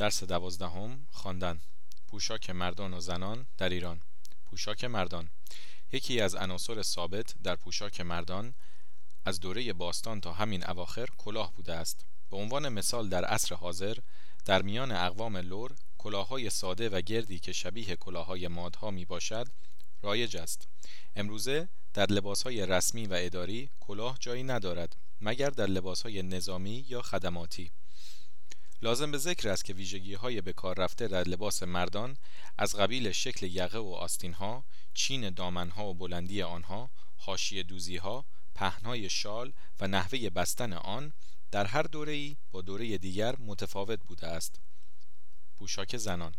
درس دوازدهم خواندن. پوشاک مردان و زنان در ایران. پوشاک مردان. یکی از عناصر ثابت در پوشاک مردان از دوره باستان تا همین اواخر کلاه بوده است. به عنوان مثال در عصر حاضر در میان اقوام لور کلاههای ساده و گردی که شبیه کلاههای مادها می باشد رایج است. امروزه در لباسهای رسمی و اداری کلاه جایی ندارد مگر در لباسهای نظامی یا خدماتی. لازم به ذکر است که ویژگی های به کار رفته در لباس مردان از قبیل شکل یقه و آستین ها، چین دامن ها و بلندی آنها، حاشیه دوزی ها، پهنای شال و نحوه بستن آن در هر دوره ای با دوره دیگر متفاوت بوده است. پوشاک زنان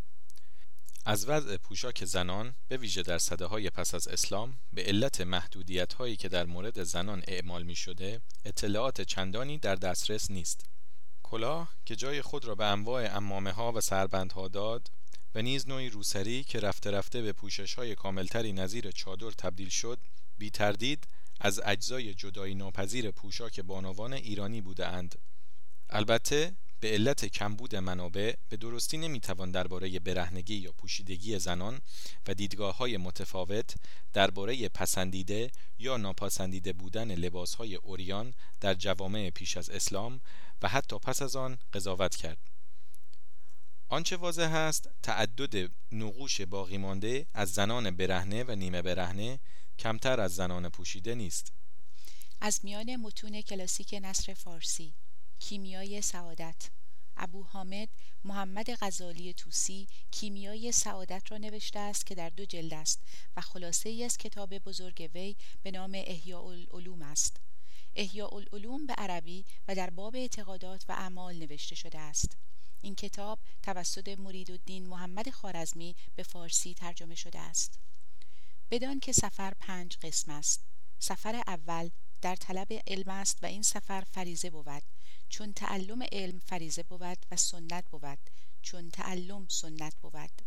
از وضع پوشاک زنان به ویژه در صده های پس از اسلام به علت محدودیت هایی که در مورد زنان اعمال می شده اطلاعات چندانی در دسترس نیست. کلاه که جای خود را به انواع امامه ها و سربندها داد و نیز نوعی روسری که رفته رفته به پوشش های کاملتری نظیر چادر تبدیل شد بی تردید از اجزای جدایی ناپذیر پوشاک بانوان ایرانی بوده اند. البته به علت کمبود منابع به درستی نمی‌توان درباره برهنگی یا پوشیدگی زنان و دیدگاه های متفاوت درباره پسندیده یا ناپسندیده بودن لباس های اوریان در جوامع پیش از اسلام و حتی پس از آن قضاوت کرد. آنچه واضح است تعدد نقوش باقی مانده از زنان برهنه و نیمه برهنه کمتر از زنان پوشیده نیست. از میان متون کلاسیک نصر فارسی کیمیای سعادت. ابو حامد محمد غزالی توسی کیمیای سعادت را نوشته است که در دو جلد است و خلاصه ای از کتاب بزرگ وی به نام احیاء العلوم است. احیاء العلوم به عربی و در باب اعتقادات و اعمال نوشته شده است. این کتاب توسط مرید الدین محمد خارزمی به فارسی ترجمه شده است. بدان که سفر پنج قسم است. سفر اول در طلب علم است و این سفر فریزه بود. چون تعلم علم فریزه بود و سنت بود. چون تعلم سنت بود.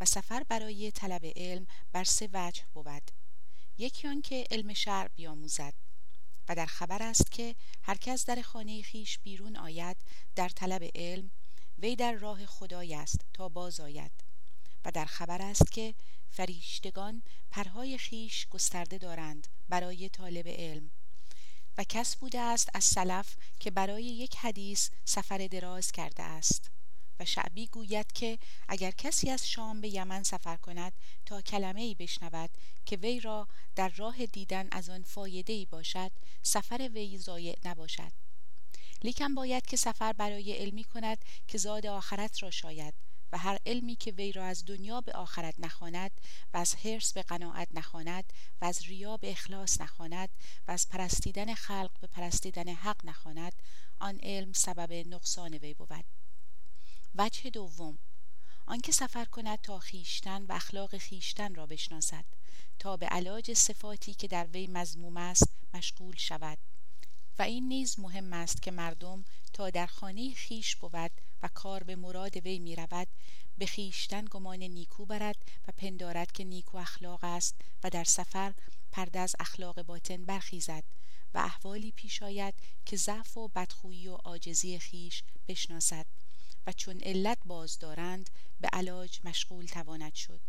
و سفر برای طلب علم بر سه وجه بود. یکی آن که علم شرع بیاموزد. و در خبر است که هر کس در خانه خیش بیرون آید در طلب علم وی در راه خدای است تا باز آید. و در خبر است که فریشتگان پرهای خیش گسترده دارند برای طالب علم. و کس بوده است از سلف که برای یک حدیث سفر دراز کرده است. و شعبی گوید که اگر کسی از شام به یمن سفر کند تا کلمه ای بشنود که وی را در راه دیدن از آن فایده ای باشد سفر وی ضایع نباشد. لیکن باید که سفر برای علمی کند که زاد آخرت را شاید. و هر علمی که وی را از دنیا به آخرت نخواند و از حرس به قناعت نخواند و از ریا به اخلاص نخواند و از پرستیدن خلق به پرستیدن حق نخواند آن علم سبب نقصان وی بود. وجه دوم آنکه سفر کند تا خیشتن و اخلاق خیشتن را بشناسد تا به علاج صفاتی که در وی مزموم است مشغول شود. و این نیز مهم است که مردم تا در خانه خیش بود و کار به مراد وی می رود به خیشتن گمان نیکو برد و پندارد که نیکو اخلاق است و در سفر پرده از اخلاق باطن برخیزد و احوالی پیش آید که ضعف و بدخویی و عاجزی خیش بشناسد و چون علت باز دارند به علاج مشغول تواند شد.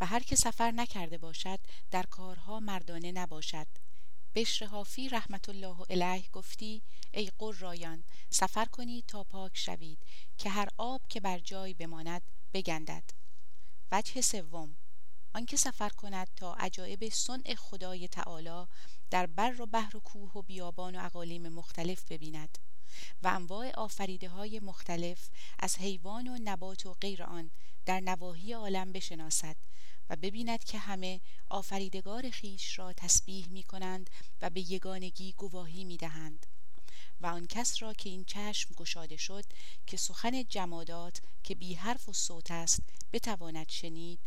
و هر که سفر نکرده باشد در کارها مردانه نباشد. بشر حافی رحمت الله علیه گفتی ای قرایان سفر کنید تا پاک شوید که هر آب که بر جای بماند بگندد. وجه سوم آنکه سفر کند تا عجایب صنع خدای تعالی در بر و بحر و کوه و بیابان و اقالیم مختلف ببیند و انواع آفریده های مختلف از حیوان و نبات و غیر آن در نواحی عالم بشناسد و ببیند که همه آفریدگار خیش را تسبیح می کنند و به یگانگی گواهی می دهند و آن کس را که این چشم گشاده شد که سخن جمادات که بی حرف و صوت است بتواند شنید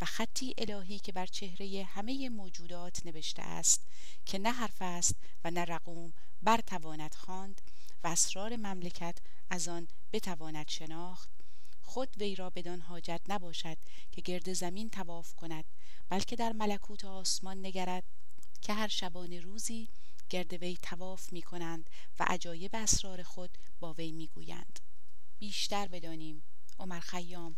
و خطی الهی که بر چهره همه موجودات نوشته است که نه حرف است و نه رقوم برتواند خواند و اسرار مملکت از آن بتواند شناخت خود وی را بدان حاجت نباشد که گرد زمین تواف کند بلکه در ملکوت آسمان نگرد. که هر شبانه روزی گرد وی تواف می کنند و عجایب اسرار خود با وی می گویند بیشتر بدانیم عمر خیام.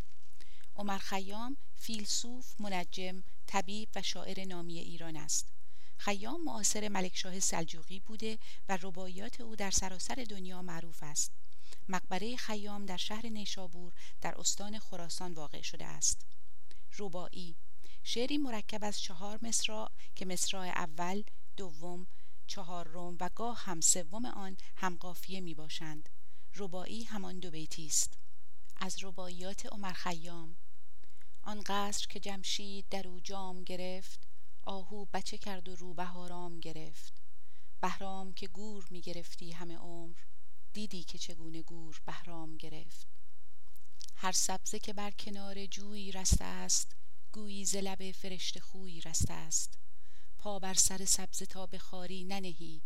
عمر خیام فیلسوف منجم طبیب و شاعر نامی ایران است. خیام معاصر ملکشاه سلجوقی بوده و رباعیات او در سراسر دنیا معروف است. مقبره خیام در شهر نیشابور در استان خراسان واقع شده است. رباعی. شعری مرکب از چهار مصرع که مصرع اول دوم چهارم و گاه هم سوم آن هم قافیه می باشند. رباعی همان دو بیتی است. از رباعیات عمر خیام. آن قصر که جمشید در او جام گرفت آهو بچه کرد و رو بهارام گرفت. بهرام که گور می گرفتی همه عمر دیدی که چگونه گور بهرام گرفت. هر سبزه که بر کنار جویی رسته است گویی ز لب فرشت خویی رسته است. پا بر سر سبزه تا به خاری ننهی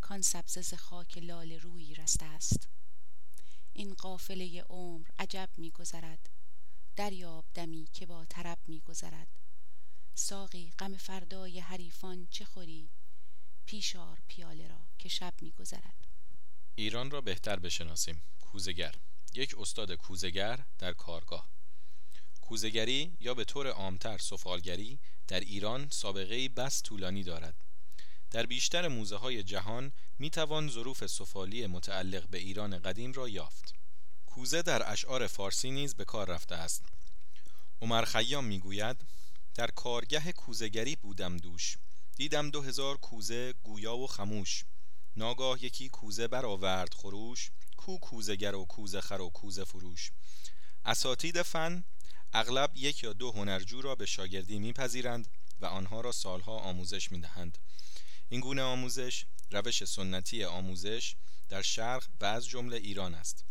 کان سبزه ز خاک لال رویی رسته است. این قافله عمر عجب میگذرد دریاب دمی که با طرب میگذرد ساقی غم فردای حریفان چه خوری؟ پیشار پیاله را که شب میگذرد ایران را بهتر بشناسیم. کوزگر یک استاد کوزگر در کارگاه. کوزگری یا به طور عامتر سفالگری در ایران سابقه بس طولانی دارد. در بیشتر موزه های جهان می توان ظروف سفالی متعلق به ایران قدیم را یافت. کوزه در اشعار فارسی نیز به کار رفته است. عمر خیام می‌گوید در کارگه کوزگری بودم دوش. دیدم دو هزار کوزه گویا و خموش. ناگاه یکی کوزه برآورد خروش کو کوزگر و کوزه خر و کوزه فروش. اساتید فن اغلب یک یا دو هنرجو را به شاگردی میپذیرند و آنها را سالها آموزش می‌دهند. این گونه آموزش روش سنتی آموزش در شرق و از جمله ایران است.